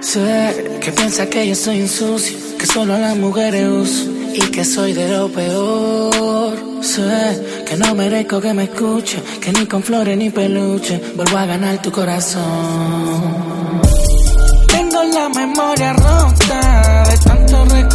Sé que piensa que yo soy un sucio, que solo a las mujeres uso y que soy de lo peor. Sé que no merezco que me escuche, que ni con flores ni peluche vuelvo a ganar tu corazón. Tengo la memoria rota de tanto recordarte.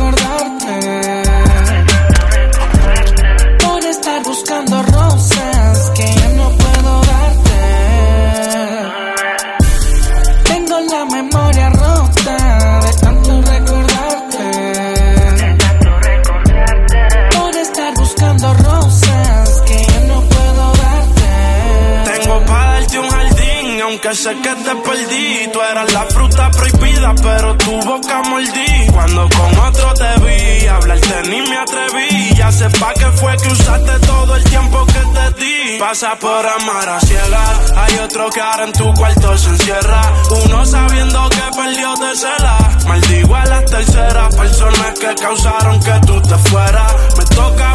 Aunque sé que te perdí. Tú eras la fruta prohibida, pero tu boca mordí. Cuando con otro te vi, hablarte ni me atreví. Ya sé pa' qué fue que usaste todo el tiempo que te di. Pasa por amar a ciegas. Hay otro que ahora en tu cuarto se encierra. Uno sabiendo que perdió te cela. Maldigo a las terceras personas que causaron que tú te fueras. Me toca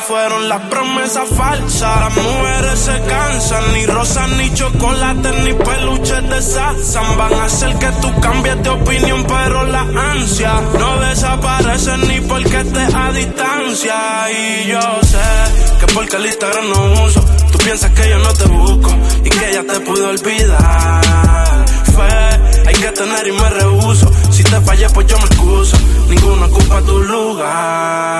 Fueron las promesas falsas. Las mujeres se cansan. Ni rosas, ni chocolate, ni peluches de Sazan. Van a hacer que tú cambies de opinión, pero la ansia no desaparece ni porque estés a distancia. Y yo sé que porque el Instagram no uso. Tú piensas que yo no te busco y que ya te pude olvidar. Fe, hay que tener y me rehuso. Si te fallé, pues yo me excuso. Ninguno ocupa tu lugar.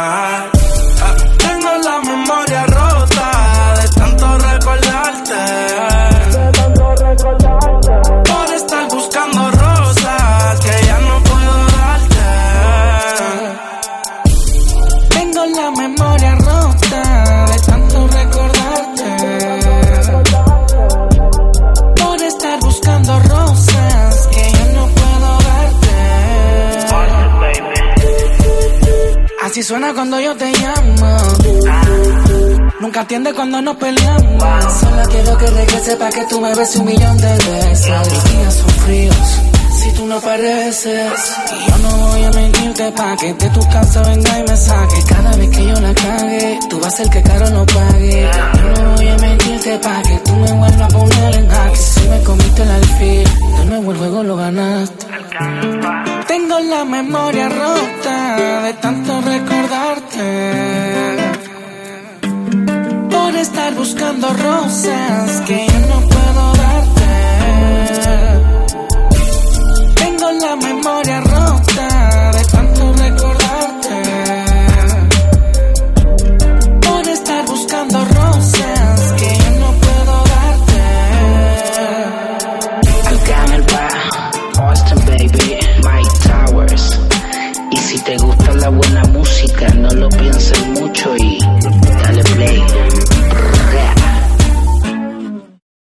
Así suena cuando yo te llamo. Nunca atiende cuando nos peleamos. Solo quiero que regrese para que tú me beses un millón de veces. Los días son fríos. Si tú no pareces, y yo no voy a mentirte pa' que de tu casa venga y me saque. Cada vez que yo la cague, tú vas a ser que caro no pague. Yo no voy a mentirte pa' que tú me vuelvas a poner en jaque. Si me comiste el alfil, de el juego lo ganaste. Tengo la memoria rota de tanto recordarte. Por estar buscando rosas que